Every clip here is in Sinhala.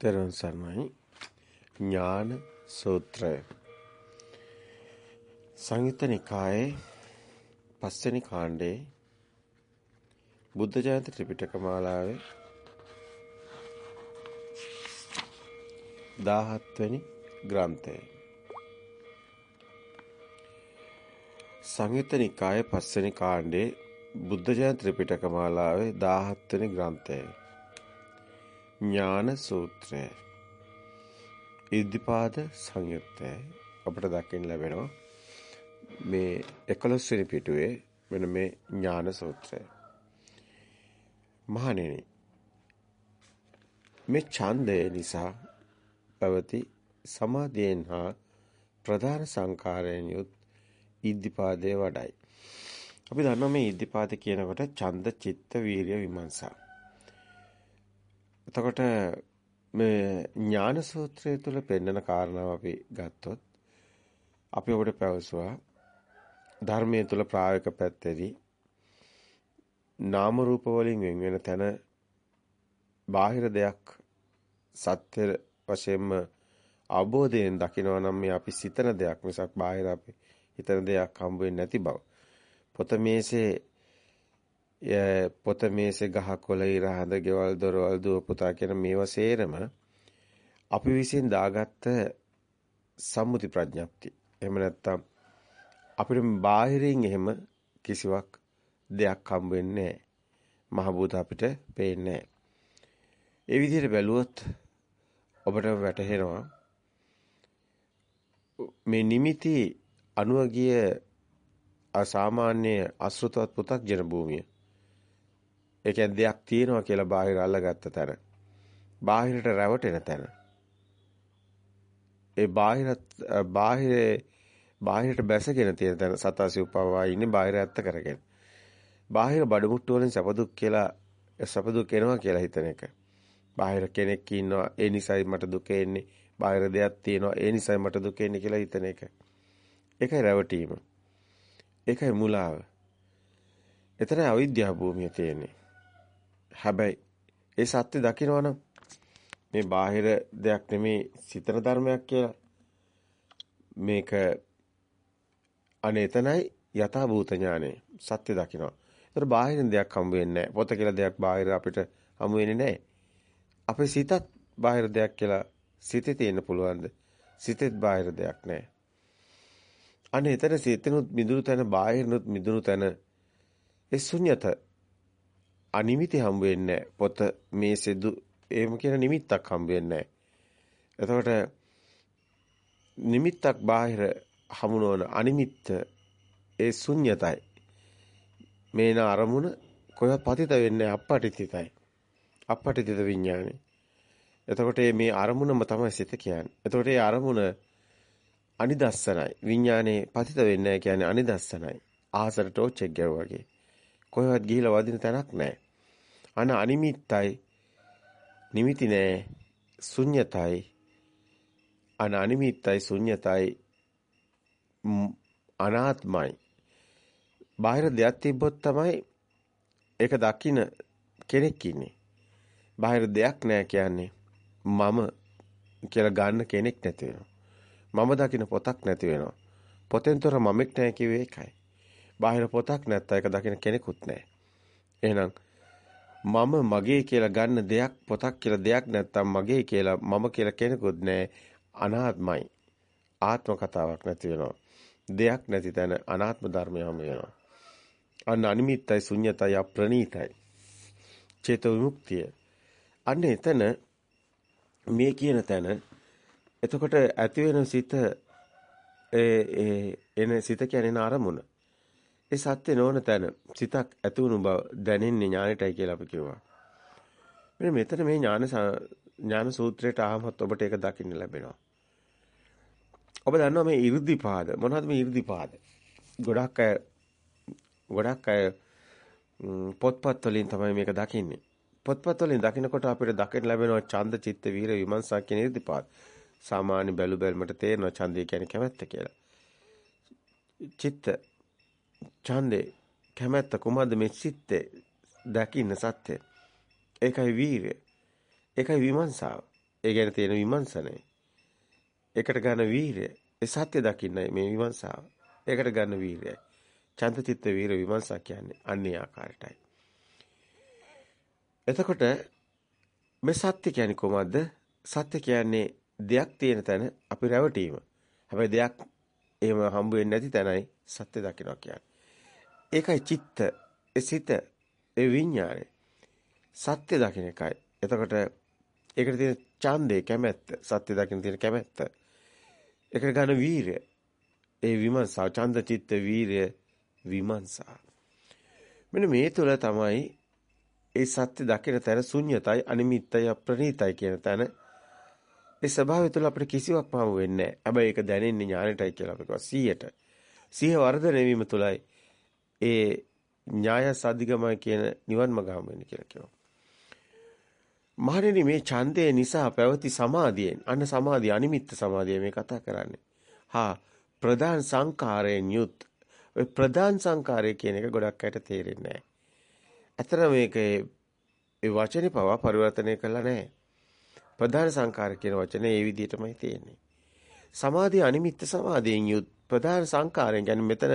තෙරුවන් සරණයි. ඥාන සූත්‍රය. සංයුත්ත නිකායේ පස්වෙනි කාණ්ඩේ බුද්ධ ජයන්ති ත්‍රිපිටක මාලාවේ 17 වෙනි ග්‍රන්ථය. සංයුත්ත නිකායේ පස්වෙනි කාණ්ඩේ බුද්ධ ජයන්ති ත්‍රිපිටක මාලාවේ 17 වෙනි ග්‍රන්ථය. ඥාන සූත්‍රය ඉද්ධිපාද සංයුත්තය අපිට දකින්න ලැබෙනවා. මේ 11 වෙනි පිටුවේ මෙන්න මේ ඥාන සූත්‍රය මහණෙනි මේ ඡන්දය නිසා පැවති සමාධියෙන් හා ප්‍රධාන සංකාරයෙන් යුත් ඉද්ධිපාදයේ වඩයි. අපි දන්නවා මේ ඉද්ධිපාද කියනකොට ඡන්ද චිත්ත වීරිය විමර්ශා එතකොට මේ ඥාන සූත්‍රය තුල පෙන්වන කාරණාව අපි ගත්තොත් අපි ඔබට පැවසුවා ධර්මයේ තුල ප්‍රායෝගික පැත්තේදී නාම රූප වලින් වෙන වෙන තැන බාහිර දෙයක් සත්‍ය වශයෙන්ම අවබෝධයෙන් දකිනවා නම් මේ අපි සිතන දෙයක් මිසක් බාහිර අපි හිතන දෙයක් හම්බ වෙන්නේ නැති බව. පොත මේසේ පොත මේසේ ගහකොළ ඉර හඳ ගෙවල් දොරවල් දුව පුතා කියන මේවා සේරම අපි විසින් දාගත්ත සම්මුති ප්‍රඥප්ති. එහෙම නැත්නම් අපිට බාහිරින් එහෙම කිසිවක් දෙයක් හම්බ වෙන්නේ නැහැ. මහ භූත අපිට පේන්නේ නැහැ. ඒ විදිහට බැලුවොත් ඔබට වැටහෙනවා මේ නිමිති අනුව ගිය අසාමාන්‍ය අසෘතවත් පු탁 ජන භූමිය ඒ කියන්නේ දෙයක් තියෙනවා කියලා බාහිර අල්ලගත්ත තැන. බාහිරට රැවටෙන තැන. ඒ බාහිර බාහිරේ බාහිරට බැසගෙන තියෙන තැන සතාසි උපවවා ඉන්නේ බාහිර ඇත්ත කරගෙන. බාහිර බඩමුට්ටු වලින් සපදුක් කියලා සපදුක් එනවා කියලා හිතන එක. බාහිර කෙනෙක් ඉන්නවා ඒ නිසයි මට දුක එන්නේ. බාහිර දෙයක් තියෙනවා ඒ නිසයි මට දුක එන්නේ කියලා හිතන එක. ඒකයි රැවටීම. ඒකයි මුලාව. එතන අවිද්‍යාව භූමිය තියෙන්නේ. හැබැයි ඒ සත්‍ය දකිනවනම් මේ බාහිර දෙයක් නෙමේ සිතන ධර්මයක් කියලා මේක අනේ එතනයි යථා භූත ඥානෙ සත්‍ය දකිනවා. ඒතර බාහිරින් දෙයක් හම්බ වෙන්නේ නැහැ. පොත කියලා දෙයක් බාහිර අපිට හමු වෙන්නේ නැහැ. අපේ සිතත් බාහිර දෙයක් කියලා සිතේ තියෙන්න පුළුවන්ද? සිතෙත් බාහිර දෙයක් නැහැ. අනේ එතන සිතෙනුත් මිදුණු තැන බාහිරනුත් මිදුණු තැන ඒ ශුන්‍යත අනිමිති හම්බ වෙන්නේ පොත මේ සෙදු එහෙම කියන නිමිත්තක් හම්බ වෙන්නේ එතකොට නිමිත්තක් බාහිර හමුනවන අනිමිත්ත ඒ ශුන්‍යතයි. මේන අරමුණ කොහෙවත් පතිත වෙන්නේ අපපටිතිතයි. අපපටිතිත විඥානෙ. එතකොට මේ අරමුණම තමයි සිත කියන්නේ. එතකොට මේ අරමුණ අනිදස්සනයි. විඥානේ පතිත වෙන්නේ නැහැ කියන්නේ අනිදස්සනයි. ආසර ටෝච් එක ගැවුවාගේ කොහෙවත් ගිහිලා වදින තැනක් නැහැ අන අනිමිත්තයි නිමිති නෑ ශුන්‍යතයි. අන අනිමිත්තයි ශුන්‍යතයි අනාත්මයි. බාහිර දෙයක් තිබ්බොත් තමයි ඒක දකින්න කෙනෙක් ඉන්නේ. බාහිර දෙයක් නෑ කියන්නේ මම කියලා ගන්න කෙනෙක් නැති වෙනවා. මම දකින්න පොතක් නැති වෙනවා. පොතෙන් තොර මමෙක් නැහැ කිව්වේ ඒකයි. බාහිර පොතක් නැත්නම් ඒක දකින්න කෙනෙකුත් නැහැ. එහෙනම් මම මගේ කියලා ගන්න දෙයක් පොතක් කියලා දෙයක් නැත්තම් මගේ කියලා මම කියලා කෙනෙකුත් නැහැ. අනාත්මයි. ආත්ම කතාවක් නැති වෙනවා. දෙයක් නැති තැන අනාත්ම ධර්මයම වෙනවා. අන්න අනිමිත්තයි ශුන්‍යතයි අප්‍රණීතයි. චේතෝ විමුක්තිය. අන්න එතන මේ කියන තැන එතකොට ඇති වෙන සිත ඒ එන සිත කියන්නේ අරමුණ. ඒ සත්‍ය නොවන තැන සිතක් ඇති වුණු බව දැනෙන්නේ ඥානෙටයි කියලා අපි කිව්වා. මෙන්න මෙතන මේ ඥාන ඥාන සූත්‍රයට ආවමත් ඔබට ඒක දකින්න ලැබෙනවා. ඔබ දන්නවා මේ 이르දිපාද මොනවද මේ 이르දිපාද? ගොඩක් අය ගොඩක් අය පොත්පත් වලින් තමයි මේක දකින්නේ. පොත්පත් වලින් දකිනකොට අපිට දකින්න ලැබෙනවා ඡන්ද චිත්ත වීර විමර්ශා කියන 이르දිපාද. සාමාන්‍ය බැලු බැලමට තේරෙනවා ඡන්දය කියන්නේ කැමැත්ත කියලා. චිත්ත ඡන්දේ කැමැත්ත කුමද්ද මේ සිත්තේ දකින්න සත්‍ය. ඒකයි වීරය. ඒකයි විමර්ශාව. ඒ ගැන තියෙන විමර්ශනය. ඒකට ගන්න වීරය. ඒ සත්‍ය දකින්නයි මේ විමර්ශාව. ඒකට ගන්න වීරයයි. චන්දචිත්ත වීර විමර්ශා කියන්නේ අන්නේ ආකාරයටයි. එතකොට මේ සත්‍ය කියන්නේ කොහොමද? සත්‍ය කියන්නේ දෙයක් තියෙන තැන අපි රැවටීම. හැබැයි දෙයක් එහෙම හම්බ වෙන්නේ නැති තැනයි සත්‍ය දකිනවා කියන්නේ. ඒකයි චිත්ත, ඒ සිත, ඒ විඥානය. සත්‍ය දකින්න එකයි. එතකොට ඒකට තියෙන ඡන්දේ කැමැත්ත, සත්‍ය දකින්න තියෙන කැමැත්ත. ඒකට ගන්න වීරය. ඒ විමර්ශා, ඡන්ද චිත්ත වීරය විමර්ශා. මෙන්න මේ තුළ තමයි ඒ සත්‍ය දකින තැන ශුන්‍යතයි, අනිමිත්තයි, අප්‍රණීතයි කියන තැන ඒ ස්වභාවය තුළ අපිට කිසිවක් පහම වෙන්නේ නැහැ. හැබැයි ඒක දැනෙන්නේ ඥානෙටයි කියලා අපි කිව්වා 100ට. 100 වර්ධනය වීම තුළයි ඒ ඥාය සාධිගමයි කියන නිවන් මඟ හම් වෙන්නේ කියලා කියනවා. මහණෙනි මේ ඡන්දය නිසා පැවති සමාධියෙන් අන්න සමාධිය අනිමිත්ත සමාධිය මේ කතා කරන්නේ. හා ප්‍රධාන සංකාරයෙන් යුත් ඔය ප්‍රධාන සංකාරය කියන එක ගොඩක් අයට තේරෙන්නේ නැහැ. ඇතර මේක ඒ වචනේ පවා පරිවර්තනය කළා නැහැ. ප්‍රධාන සංකාර කියන වචනේ ඒ විදිහටමයි තියෙන්නේ. සමාධිය අනිමිත්ත සමාධියෙන් යුත් ප්‍රධාන සංකාරයෙන් කියන්නේ මෙතන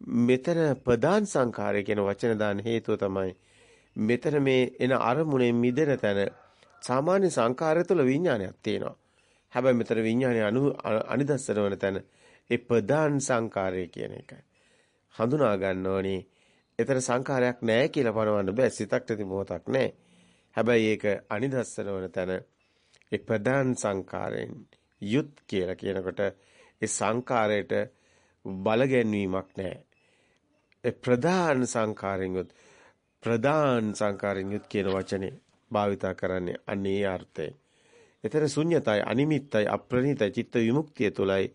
මෙතන ප්‍රධාන සංකාරය කියන වචන දාන හේතුව තමයි මෙතන මේ එන අරමුණෙන් මිදෙන තැන සාමාන්‍ය සංකාරය තුළ විඥානයක් තියෙනවා. හැබැයි මෙතන විඥානය අනු අනිදස්සන වන තැන ඒ ප්‍රධාන සංකාරය කියන එකයි. හඳුනා ගන්න ඕනේ. එතන සංකාරයක් නැහැ කියලා පනවන්න බෑ. සිතක් නැති මොහොතක් නැහැ. හැබැයි ඒක අනිදස්සන වන තැන ඒ ප්‍රධාන සංකාරයෙන් යුත් කියලා කියනකොට ඒ සංකාරයට බල ගැන්වීමක් නැහැ. ඒ ප්‍රධාන සංකාරයෙන් යුත් ප්‍රධාන සංකාරයෙන් යුත් කියන වචනේ භාවිතා කරන්නේ අනේ අර්ථයෙන්. එතන ශුන්‍යතයි අනිමිත්තයි අප්‍රණිතයි චිත්ත විමුක්තිය තුළයි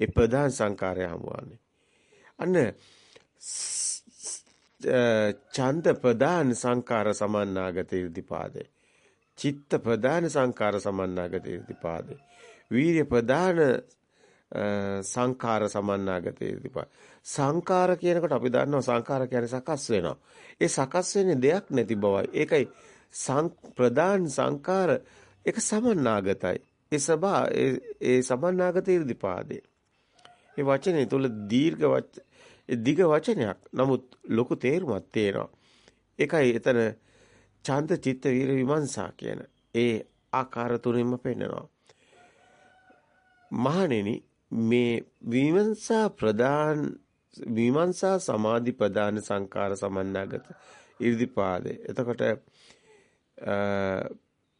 ඒ ප්‍රධාන සංකාරය හමුවන්නේ. අන්න ඡන්ද ප්‍රධාන සංකාර සමන්නාගත ඉර්ධිපාදේ. චිත්ත ප්‍රධාන සංකාර සමන්නාගත ඉර්ධිපාදේ. වීර්ය ප්‍රධාන සංකාර සමන්නාගත ඉර්ධිපාද. සංකාර කියනකොට අපි දන්නවා සංකාර කියන්නේ සකස් වෙනවා. ඒ සකස් වෙන්නේ දෙයක් නැති බවයි. ඒකයි ප්‍රධාන සංකාර ඒක සමන්නාගතයි. ඒ සබා ඒ සමන්නාගත ඉර්ධිපාදේ. ඒ වචනේ තුල දීර්ඝ දිග වචනයක්. නමුත් ලොකු තේරුමක් තියෙනවා. ඒකයි එතන ඡන්ද චිත්ත වීර විමර්ශා කියන ඒ ආකාර තුනින්ම පෙන්නනවා. මහණෙනි මේ විමර්ශා ප්‍රදාන විමර්ශා සමාධි ප්‍රදාන සංකාර සමන්නාගත ඉර්ධිපාදේ. එතකොට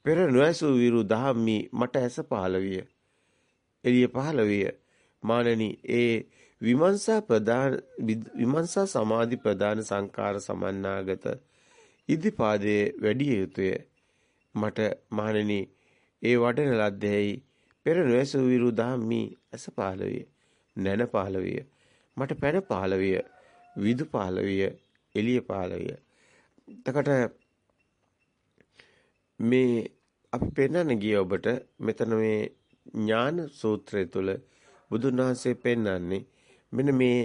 පෙර නොඇසු විරු දහම්මි මට ඇස පහළ විය. එළිය පහළ විය. මානනි ඒ විමර්ශා ප්‍රදාන විමර්ශා සමාධි ප්‍රදාන සංකාර සමන්නාගත ඉදිපාදයේ වැඩි යුතුය මට මහණෙනි ඒ වඩන ලද්දෙහි පෙර නොඇසු විරු ධම්මි ඇස පහළ විය නැන පහළ විය මට පැන පහළ විය විදු පහළ විය එළිය පහළ විය එතකොට මේ අපි පෙන්වන්න ගිය ඔබට මෙතන මේ ඥාන සූත්‍රය තුල බුදුන් වහන්සේ පෙන්වන්නේ මෙන්න මේ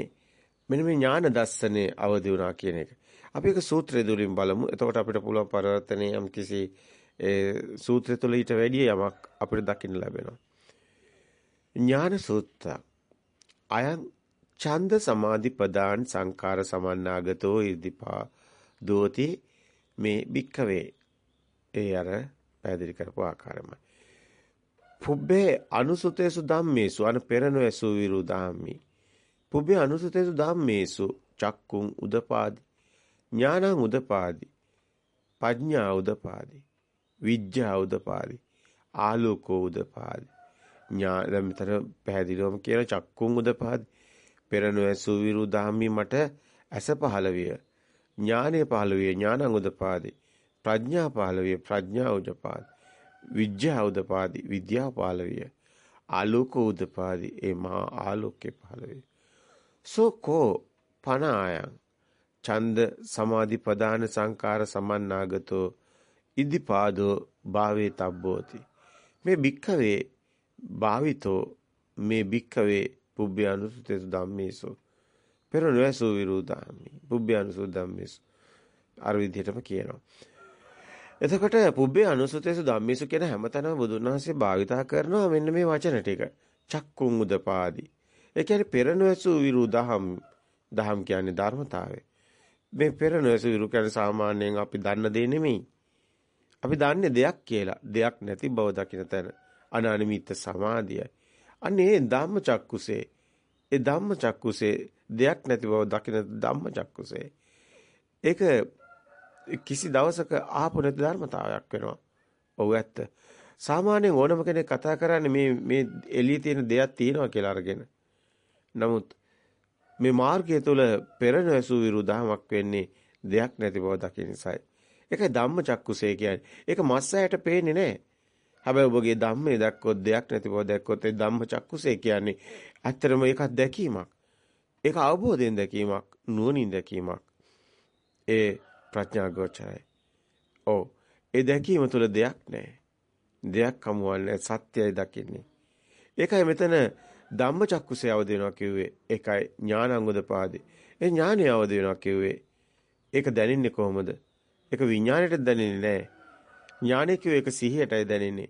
මෙන්න මේ ඥාන දර්ශනේ අවදි වුණා කියන එක. අපි ඒක සූත්‍රය තුලින් බලමු. එතකොට අපිට පුළුවන් පරිවර්තනයේ යම් කිසි ඒ සූත්‍රය තුල ඊට වැඩි යමක් අපිට දකින්න ලැබෙනවා. ඥාන සූත්‍ර අයං ඡන්ද සමාධි ප්‍රදාන් සංකාර සමන්නාගතෝ ඉදිපා දෝති මේ භික්කවේ ඒ අර පැහැදිලි කරපු ආකාරයමයි. පුබ්බේ අනුසුතේසු ධම්මේසු අන පෙරනොයසු විරු ධම්මි. පුබ්බේ අනුසුතේසු ධම්මේසු චක්කුං උදපාදි. ඥානං උදපාදි. පඥා උදපාදි. විඥා උදපාදි. ආලෝකෝ උදපාදි. ඥාන දැන් මෙතන පැහැදිලිවම කියන චක්කුං උදපාදි. පෙරනොයසු විරු ධම්මි මට ඇස පහළ විය. ඥානය පහළ විය ඥානං උදපාදි. ප්‍රඥා පහළ විය ප්‍රඥා උදපාදි. විද්‍යා උදපාදි විද්‍යාව පහළ විය. ආලෝක උදපාදි ඒ මහා ආලෝකේ පහළ විය. සෝකෝ පනායන් ඡන්ද සමාධි ප්‍රදාන සංකාර සමන්නාගතෝ ඉදිපාදෝ භාවේ තබ්බෝති මේ භික්ඛවේ භාවිතෝ මේ භික්ඛවේ පුබ්බයනුසුතේසු ධම්මේසු පෙර නොයසු විරුදාමි පුබ්බයනුසු ධම්මේසු අර විදිහටම කියනවා එතකොට පුබ්බේ අනුසුතේසු ධම්මේසු කියන හැමතැනම බුදුන් වහන්සේ භාවිතා කරනවා මෙන්න මේ වචන ටික. චක්කුං උදපාදි. ඒ කියන්නේ පෙර නොඇසු විරු දහම් දහම් කියන්නේ ධර්මතාවය. මේ පෙර නොඇසු විරු කියන්නේ සාමාන්‍යයෙන් අපි දන්න දේ නෙමෙයි. අපි දන්නේ දෙයක් කියලා. දෙයක් නැති බව දකින තැන අනානිමිත්ත සමාධියයි. අනේ ධම්ම චක්කුසේ ඒ ධම්ම චක්කුසේ දෙයක් නැති බව දකින ධම්ම චක්කුසේ ඒක කිසි දවසක ආපු නැති ධර්මතාවයක් වෙනවා. ඔව් ඇත්ත. සාමාන්‍යයෙන් ඕනම කෙනෙක් කතා කරන්නේ මේ මේ එළියේ තියෙන දෙයක් තියෙනවා කියලා අරගෙන. නමුත් මේ මාර්ගය තුළ පෙර නැසු විරුදහමක් වෙන්නේ දෙයක් නැති බව දකින නිසායි. ඒකයි ධම්ම චක්කුසේ කියන්නේ. ඒක මස්සයට පේන්නේ නැහැ. හැබැයි ඔබගේ ධම්මේ දැක්කොත් දෙයක් නැති බව දැක්කොත් ඒ ධම්ම චක්කුසේ කියන්නේ ඇත්තටම ඒකක් දැකීමක්. ඒක අවබෝධයෙන් දැකීමක්, නුවණින් දැකීමක්. ඒ ප්‍රඥා ගෝචරයි. ඔව්. ඒ දැකීම තුළ දෙයක් නැහැ. දෙයක් හමුවන්නේ සත්‍යයි දකින්නේ. ඒකයි මෙතන ධම්මචක්කුසේ අවදි වෙනවා කිව්වේ. ඒකයි ඥානංගුදපාදේ. ඒ ඥානය අවදි වෙනවා කිව්වේ. ඒක දැනින්නේ කොහොමද? ඒක විඥාණයට දැනෙන්නේ නැහැ. ඥානය කිව්වේ ඒක සිහියටයි දැනෙන්නේ.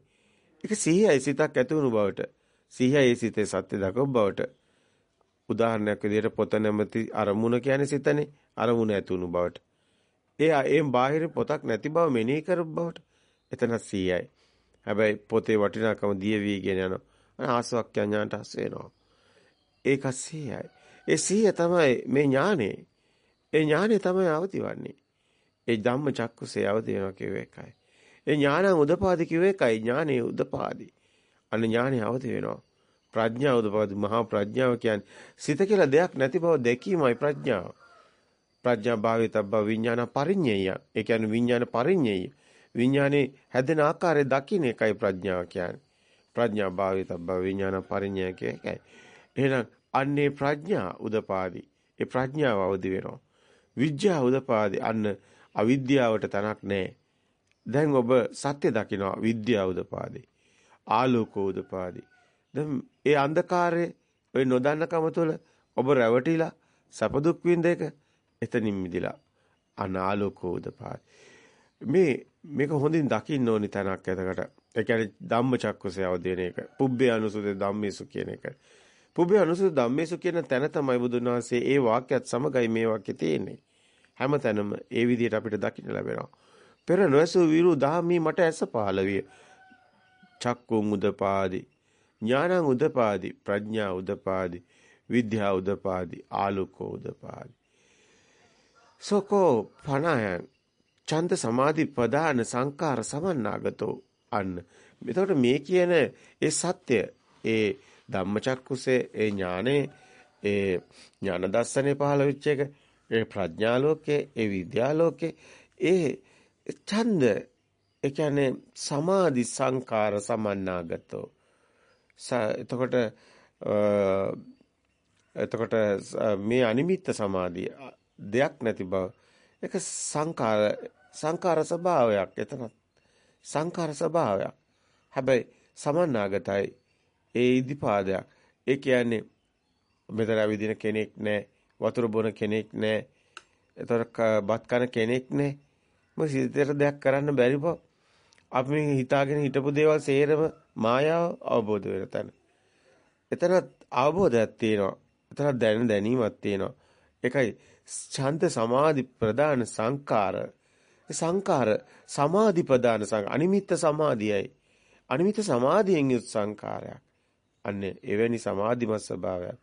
ඒක සිහියයි සිතක් ඇති වුණු බවට. සිහියයි සිතේ සත්‍ය දකව බවට. උදාහරණයක් විදිහට පොත නැමැති අරමුණ කියන්නේ සිතනේ. අරමුණ ඇති වුණු බවට. එයා එම් බාහිර පොතක් නැති බව මෙනෙහි කර බවට. එතන සිහියයි. හැබැයි පොතේ වටිනාකම දිය වීගෙන යනවා. ආසවක් ඥානට හස් වෙනවා. ඒක සිහියයි. ඒ සිහිය තමයි මේ ඥානෙ. ඒ ඥානෙ තමයි අවදිවන්නේ. ඒ ධම්ම චක්කුසේ අවදි වෙනවා කියව එකයි. ඒ ඥානං උදපාදි කියව එකයි ඥානෙ උදපාදි. අන්න ඥානෙ අවදි වෙනවා. ප්‍රඥාව උදපාදි මහා ප්‍රඥාව කියන්නේ සිත කියලා දෙයක් නැති බව දැකීමයි ප්‍රඥාව. ප්‍රඥා භාවිතබ්බ විඥාන පරිඤ්ඤය. ඒ කියන්නේ විඥාන පරිඤ්ඤය. විඥානේ හැදෙන ආකාරය දකින්න එකයි ප්‍රඥාව කියන්නේ. ප්‍රඥා භාවිතබ්බ විඥාන පරිඤ්ඤය කියයි. එහෙනම් අන්නේ ප්‍රඥා උදපාදි. ඒ ප්‍රඥාව අවදි වෙනවා. විද්‍යාව උදපාදි අන්න අවිද්‍යාවට තනක් නැහැ. දැන් ඔබ සත්‍ය දකිනවා විද්‍යාව උදපාදි. ආලෝකෝ උදපාදි. දැන් ඒ අන්ධකාරයේ ඔය නොදන්නකම තුළ ඔබ රැවටිලා සැප දුක් විඳ එක එතනින් මිදිලා අනාලෝකෝ උදපාදි. මේ මේක හොඳින් දකින්න ඕනි තැනක් එතකට. ඒ කියන්නේ ධම්මචක්කසේ අවදීන එක. පුබ්බේ අනුසුතේ ධම්මේසු කියන එක. පුබ්බේ අනුසුතේ ධම්මේසු කියන තැන තමයි බුදුන් වහන්සේ ඒ වාක්‍යයත් සමගයි මේ වාක්‍යය තියෙන්නේ. හැම තැනම ඒ විදිහට අපිට දකින්න ලැබෙනවා. පෙර නොඇසු විරු දහමී මට ඇස පහළ විය. චක්කුං උදපාදි ඥානං උදපාදි ප්‍රඥා උදපාදි විද්‍යා උදපාදි ආලෝකෝ උදපාදි සෝකෝ පණයන් ඡන්ද සමාධි ප්‍රදාන සංකාර සමන්නාගතෝ අන්න. එතකොට මේ කියන ඒ සත්‍ය ඒ ධම්මචක්කුසේ ඒ ඥානේ ඒ ඥාන දර්ශනේ පහළ වෙච්ච එක ඒ ප්‍රඥා ලෝකේ ඒ විද්‍යා ලෝකේ ඒ ඡන්ද ඒ කියන්නේ සමාධි සංකාර සමන්නාගතෝ. එතකොට එතකොට මේ අනිමිත්ත සමාධිය දෙයක් නැති බව. ඒක සංකාර සංකාර ස්වභාවයක් එතන සංකාර ස්වභාවයක්. හැබැයි සමන්නාගතයි. ඒ ඉදිපාදයක්. ඒ කියන්නේ මෙතන විදින කෙනෙක් නැහැ වතුර බොන කෙනෙක් නැහැ එතකොට බත් කන කෙනෙක් නැහැ. මොකද සිතේට දෙයක් කරන්න බැරි බව. අපි හිතාගෙන හිටපු දේවල් සේරම මායාව අවබෝධ වෙන තැන. එතන අවබෝධයක් තියෙනවා. එතන දැන දැනීමක් තියෙනවා. ඒකයි ඡන්ද සමාධි ප්‍රදාන සංකාර සංකාර සමාධි ප්‍රදාන සං අනිමිත්ත සමාධියයි. අනිමිත්ත සමාධියෙන් යුත් සංකාරයක් අන්න එවැනි සමාධිමත් ස්වභාවයක්.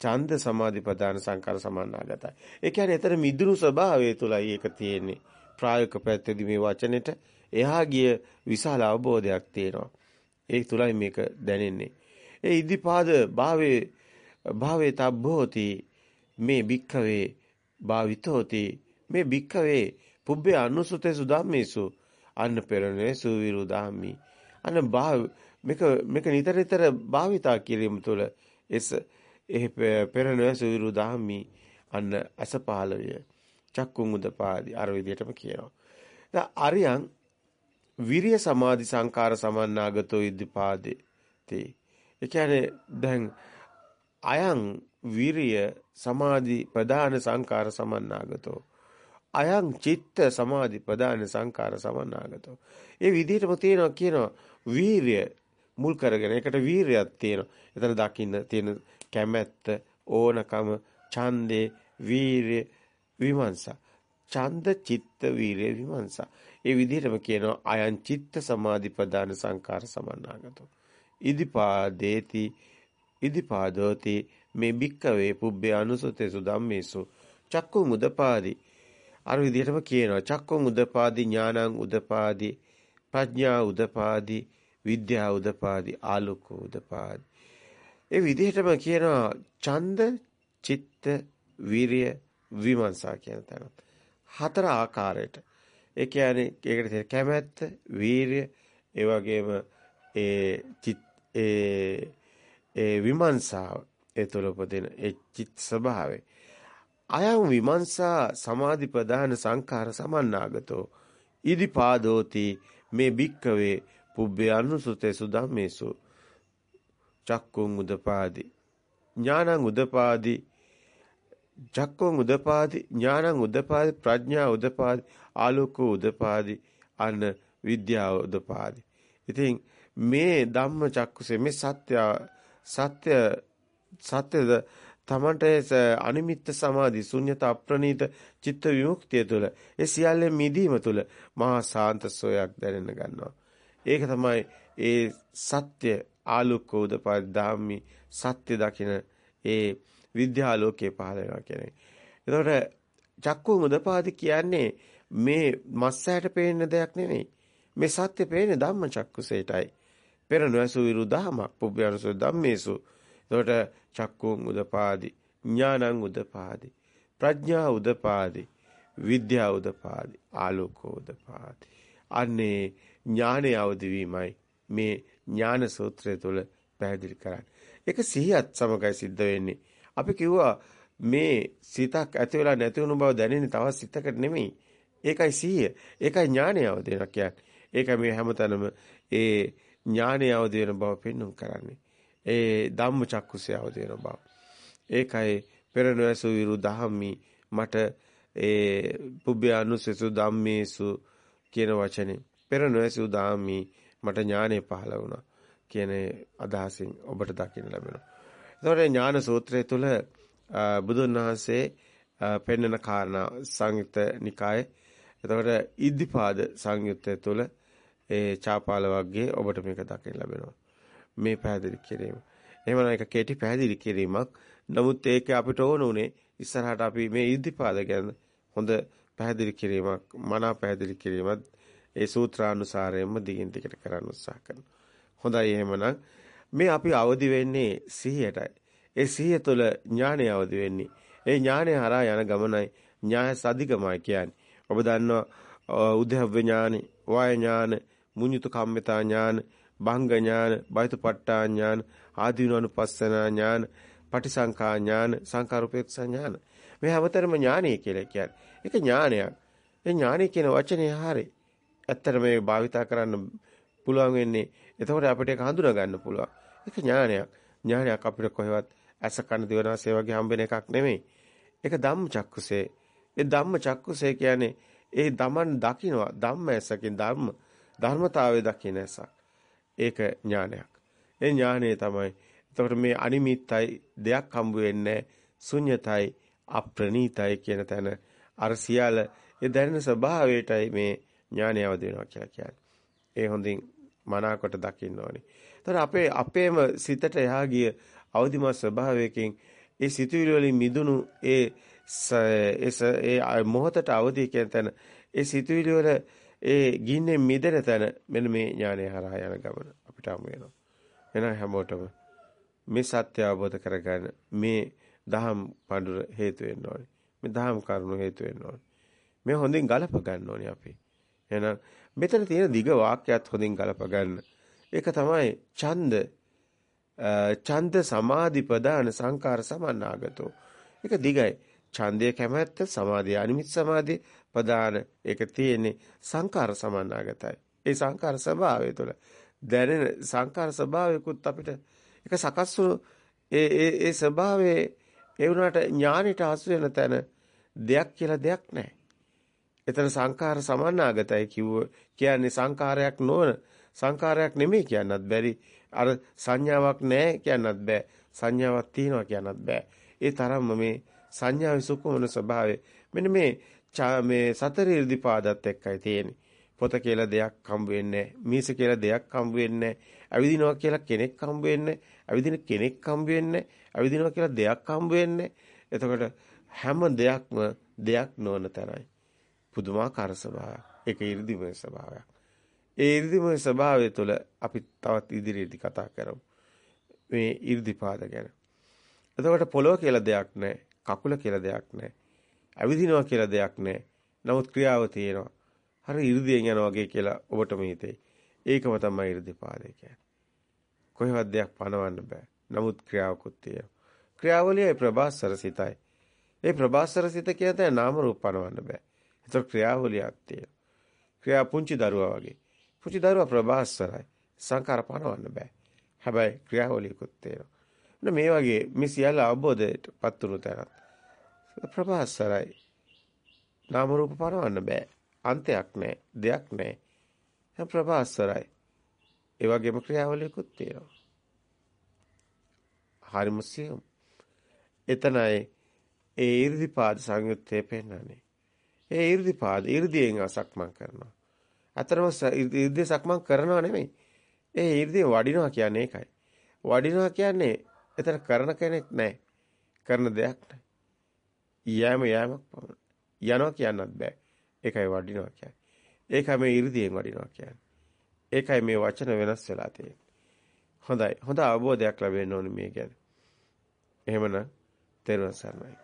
ඡන්ද සමාධි ප්‍රදාන සංකාර සමන්නාගතයි. ඒ කියන්නේ එතන මිදුණු ස්වභාවය තුලයි ඒක තියෙන්නේ. ප්‍රායෝගික පැත්තේදී මේ වචනෙට එහා ගිය විශාල අවබෝධයක් තියෙනවා. ඒ තුලයි මේක දැනෙන්නේ. ඒ ඉදිපාද භාවේ භාවේ තබ්බෝති මේ භික්ඛවේ භාවිතෝති මේ භික්ඛවේ පුබ්බේ අනුසුතේසු ධම්මේසු අන්න පෙරණේ සුවිරු ධම්මි අන්න මේක මේක නිතර නිතර භාවිතා කිරීම තුළ එස් එහි පෙරණේ සුවිරු ධම්මි අන්න අස පහළය චක්කුං උදපාදි අර විදිහටම කියනවා. දැන් අරියන් විරිය සමාධි සංකාර සමන්නාගතෝ ඉදිපාදේ තේ ඒ කියන්නේ දැන් අයං විරිය සමාධි ප්‍රධාන සංකාර සමන්නාගතෝ. අයං චිත්ත සමාධි ප්‍රදාන සංකාර සමන්නාගතෝ. ඒ විදිහටම තියෙනවා කියනවා වීරිය මුල් කරගෙන ඒකට වීරියක් තියෙනවා. එතන දකින්න තියෙන කැමැත්ත, ඕනකම, ඡන්දේ, වීරිය, විමර්ශා. ඡන්ද, චිත්ත, වීරිය, විමර්ශා. ඒ විදිහටම කියනවා අයං චිත්ත සමාධි ප්‍රදාන සංකාර සමන්නාගතෝ. ඉදිපාදේති ඉදිපාදෝති මේ භික්කවේ පුබ්බේ අනුසතේසු ධම්මේසු චක්කු මුදපාදි අර විදිහටම කියනවා. චක්කු මුදපාදි ඥානං උදපාදි ප්‍රඥා උදපාදි විද්‍යා උදපාදි ආලෝක උදපාදි. ඒ විදිහටම කියනවා ඡන්ද චිත්ත විරිය විමර්ශා කියන තැන හතර ආකාරයට. ඒ කියන්නේ ඒකට කැමැත්ත වීරිය ඒ වගේම ඒ චිත් ඒ ඒ විමර්ශාව ඒ තුළ උපදින ඒ චිත් ස්වභාවය. අයං විමර්ශා සමාධි ප්‍රදාන සංඛාර සමන්නාගතෝ. ඉදිපාදෝති මේ භික්කවේ පුබ්බේ අනුසුතේසු ධම්මේසු චක්කුං උදපාදි. ඥානං උදපාදි. චක්කුං උදපාදි. ඥානං උදපාදි. ප්‍රඥා උදපාදි. ආලෝකෝ උදපාදි. අන්න විද්‍යාව උදපාදි. ඉතින් මේ ධම්ම චක්කුසේ මේ සත්‍ය සත්‍ය සත්‍යද තමන්ට අනිමිත්ත සමාධි ශුන්්‍යත අප්‍රණීත චිත්ත විමුක්තිය තුළ ඒ සියල්ලෙන් මිදීම තුළ මහා සාන්ත සෝයක් දැනෙන්න ගන්නවා. ඒක තමයි ඒ සත්‍ය ආලෝකෝදපාද ධම්මි සත්‍ය දකින ඒ විද්‍යාලෝකේ පහළ වෙනවා කියන්නේ. එතකොට චක්කු මුදපාදි කියන්නේ මේ මස්සෑට පේන දෙයක් නෙමෙයි. මේ සත්‍ය පේන්නේ ධම්ම චක්කුසේටයි. පෙර නොඇසු විරු දහමක් පුබ්බයන්සු ධම්මේසු එතකොට චක්කුං උදපාදි ඥානං උදපාදි ප්‍රඥා උදපාදි විද්‍යා උදපාදි ආලෝකෝ උදපාදි අන්නේ ඥානය අවදි වීමයි මේ ඥාන සූත්‍රය තුළ පැහැදිලි කරන්නේ. ඒක සිහියත් සමගයි සිද්ධ වෙන්නේ. අපි කිව්වා මේ සිතක් ඇති වෙලා නැති වුණු බව දැනෙන්නේ තවත් සිතකට නෙමෙයි. ඒකයි සිහිය. ඒකයි ඥානය අවදි වෙනවා කියන්නේ. ඒක මේ හැමතැනම ඒ ඥානය අවදි වෙන බව පෙන්වන්න කරන්නේ. ඒ ධම්ම චක්කුසයව දෙන බව. ඒකයි පෙර නොඇසු විරු දහම්මි මට ඒ පුබ්බයානුසසු ධම්මේසු කියන වචනේ පෙර නොඇසු ධම්මි මට ඥානෙ පහළ වුණා කියන අදහසින් ඔබට දකින්න ලැබෙනවා. එතකොට ඥාන සූත්‍රය තුල බුදුන් වහන්සේ පෙන්වන කාරණා සංයුත්ත නිකායේ එතකොට ඉද්ධිපාද සංයුත්තය තුල ඒ චාපාල වර්ගයේ ඔබට මේක දකින්න ලැබෙනවා. මේ පැහැදිලි කිරීම. එහෙමනම් ඒක කෙටි පැහැදිලි කිරීමක්. නමුත් ඒක අපිට ඕන උනේ ඉස්සරහට අපි මේ ඉද්ධිපාද ගැන හොඳ පැහැදිලි කිරීමක්, මනා පැහැදිලි කිරීමක් ඒ සූත්‍රානුසාරයෙන්ම දිගින් දිගට කරන්න උත්සාහ කරනවා. හොඳයි එහෙමනම් මේ අපි අවදි වෙන්නේ සිහියටයි. ඒ සිහිය තුළ ඥානය අවදි වෙන්නේ. ඒ ඥානය හරහා යන ගමනයි ඥාය සදිගමයි කියන්නේ. ඔබ දන්නවා උද්‍යව ඥාන, වාය ඥාන, මුඤ්ඤුත කම්මිතා ඥාන, භංග ඥාන, බයිතුපට්ඨා ඥාන, ආදීනවනුපස්සනා ඥාන, පටිසංඛා ඥාන, සංකාරූපේක්ෂා ඥාන. මේ හැමතරම ඥානය කියලා කියන්නේ. ඒක ඥානයක්. ඒ ඥානය කියන වචනේ හරියි. ඇත්තට මේ භාවිතා කරන්න පුළුවන් වෙන්නේ එතකොට අපිට ඒක හඳුනා ගන්න පුළුවන්. ඒක ඥානයක්. ඥානයක් අපිට කොහෙවත් ඇස කන දිවනාසය වගේ හම්බෙන එකක් නෙමෙයි. ඒක ධම්ම චක්කුසේ. ඒ ධම්ම චක්කුසේ කියන්නේ ඒ දමන් දකින්නවා ධම්ම ඇසකින් ධර්ම ධර්මතාවය දකින්න ඇසක්. ඒක ඥානයක්. ඒ ඥානය තමයි. එතකොට මේ අනිමිත්තයි දෙයක් හම්බ වෙන්නේ ශුන්‍යතයි අප්‍රණීතයි කියන තැන අර සියල්ල ඒ දැනෙන ස්වභාවයටයි මේ ඥානය අවදි වෙනවා කියලා කියන්නේ. ඒ හොඳින් මනාකොට දකින්න ඕනේ. එතකොට අපේ අපේම සිතට එහා ගිය අවදිමත් ස්වභාවයකින් ඒ සිතුවිලි වලින් මිදුණු ඒ ඒ මොහතට අවදි කියන තැන ඒ සිතුවිලි වල ඒ ගින්නෙන් මිදෙන තැන මෙන්න මේ ඥානය හරහා යන ගමන අපිට හමු වෙනවා. එහෙනම් හැමෝටම මේ සත්‍ය අවබෝධ කරගන්න මේ දහම් පඬුර හේතු වෙන්න ඕනේ. මේ දහම් කරුණු හේතු වෙන්න ඕනේ. මේ හොඳින් ගලප ගන්න ඕනේ අපි. එහෙනම් මෙතන තියෙන දිග වාක්‍යයත් හොඳින් ගලප ගන්න. ඒක තමයි ඡන්ද ඡන්ද සමාධි ප්‍රදාන සංකාර සමන්නාගතෝ. ඒක දිගයි. ඡන්දය කැමැත්ත සමාධිය අනිමිත් සමාධිය ප්‍රධාන ඒක තියෙන්නේ සංකාර සමන්නාගතයි. ඒ සංකාර ස්වභාවය තුළ දැනෙන සංකාර ස්වභාවයකුත් අපිට ඒක සකස් ඒ ඒ ඒ ස්වභාවයේ ඒ වුණාට ඥානෙට හසු වෙන තැන දෙයක් කියලා දෙයක් නැහැ. එතන සංඛාර සමන්නාගතයි කිව්ව කියන්නේ සංඛාරයක් නොවන සංඛාරයක් නෙමෙයි කියන්නත් බැරි. අර සංඥාවක් නැහැ කියන්නත් බෑ. සංඥාවක් තියෙනවා කියන්නත් බෑ. ඒ තරම්ම මේ සංඥාවේ සුකුමන ස්වභාවය මෙන්න මේ මේ සතර ඍද්ධිපාදත් එක්කයි තියෙන්නේ. පොත කියලා දෙයක් හම්බ වෙන්නේ මීස කියලා දෙයක් හම්බ වෙන්නේ ඇවිදිනවා කියලා කෙනෙක් හම්බ වෙන්නේ ඇවිදින කෙනෙක් හම්බ වෙන්නේ ඇවිදිනවා කියලා දෙයක් හම්බ වෙන්නේ එතකොට හැම දෙයක්ම දෙයක් නොවන තරයි පුදුමාකාර ස්වභාවයක්. ඒක 이르දිමය ස්වභාවයක්. ඒ 이르දිමය ස්වභාවය තුළ අපි තවත් ඉදිරියේදී කතා කරමු. මේ 이르දිපාද ගැන. එතකොට පොළොව කියලා දෙයක් නැහැ. කකුල කියලා දෙයක් නැහැ. ඇවිදිනවා කියලා දෙයක් නැහැ. නමුත් ක්‍රියාව තියෙනවා. හරි 이르දියෙන් යනවා වගේ කියලා ඔබටම හිතෙයි. ඒකම තමයි 이르දිපාදේ කියන්නේ. කොහෙවත් දෙයක් පනවන්න බෑ. නමුත් ක්‍රියාවකුත් තියෙනවා. ක්‍රියාවලියයි ප්‍රභාස්වර සිතයි. ඒ ප්‍රභාස්වර සිත කියන තැන නාම රූප පනවන්න බෑ. ඒතර ක්‍රියාවලියක් තියෙනවා. ක්‍රියා පුංචි දරුවා වගේ. පුංචි දරුවා ප්‍රභාස්වරයි. සංකාර පනවන්න බෑ. හැබැයි ක්‍රියාවලියකුත් තියෙනවා. මේ වගේ මේ සියල්ල අවබෝධයට පත් වුණු තැනක්. ප්‍රභාස්වරයි. නාම රූප පනවන්න බෑ. අන්තයක් නෑ. දෙයක් නෑ. හැම ප්‍රභාස්වරයි. ඒ වගේම ක්‍රියාවලියකුත් තියෙනවා. හරිම සියුම්. එතනයි ඒ 이르දිපාද සංයුත්තේ පෙන්වන්නේ. ඒ 이르දිපාද 이르දියෙන් සක්මන් කරනවා. අතරම 이르දිය සක්මන් කරනවා නෙමෙයි. ඒ 이르දිය වඩිනවා කියන්නේ ඒකයි. වඩිනවා කියන්නේ එතන කරන කෙනෙක් නැහැ. කරන දෙයක් නැහැ. යෑම යෑමක් පමණයි. යනවා කියන්නත් බෑ. ඒකයි වඩිනවා කියන්නේ. ඒකයි මේ 이르දියෙන් වඩිනවා කියන්නේ. ඒකයි මේ වචන වෙනස් වෙලා තියෙන්නේ. හොඳයි. හොඳ අවබෝධයක් ලැබෙන්න ඕනේ මේ ගැන. එහෙමනම් තෙරුවන් සරණයි.